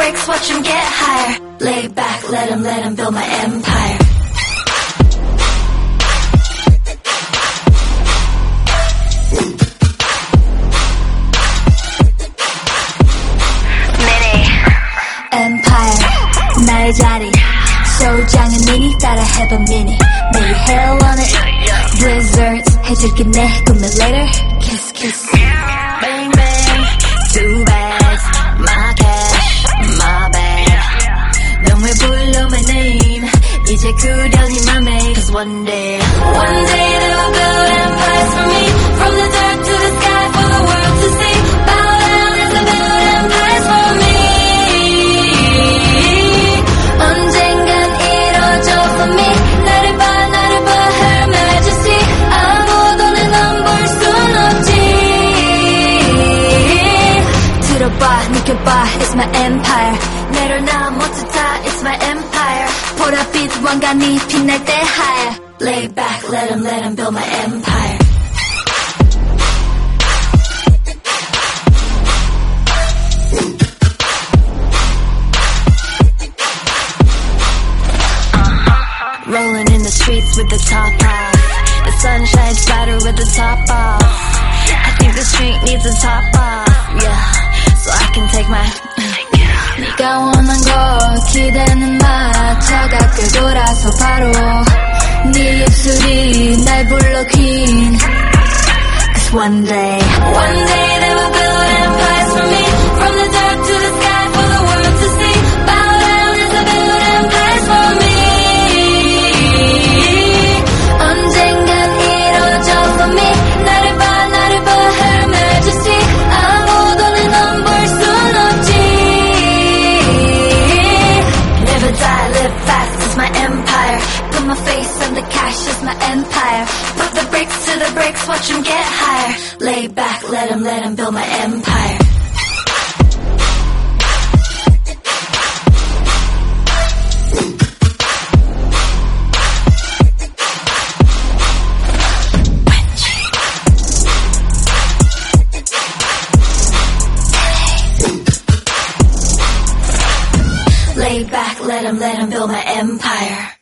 bricks, watch him get higher. Lay back, let him, let him build my empire. Empire, 나의 자리. 쇼장은 미니 따라 해봐 미니. 매일 hell on it. Blizzards 해줄게 내 꿈을 later. Kiss kiss. build your mermaid Cause one day One day they'll build empires for me. 들어봐 느껴봐 It's my empire. 내려놔 모두 다 It's my empire. 보랏빛 왕관이 빛날 때 high. Lay back, let him, let him build my empire. Rolling in the streets with the top off. The sun shines brighter with the top off. I think the street needs a top off. 돌아서 바로 네 입술이 날 불러 queen. Cause one day, one day they will build empires for me. From the dirt to the sky for the world to see. Bow down as they build empires for me. 언젠간 이뤄져 for me. 나를 봐, 나를 봐, Her Majesty. 아무도 내넌볼순 없지. Never die, live fast is my my face and the cash is my empire. Put the bricks to the bricks, watch them get higher. Lay back, let him, let him build my empire. Lay back, let him, let him build my empire.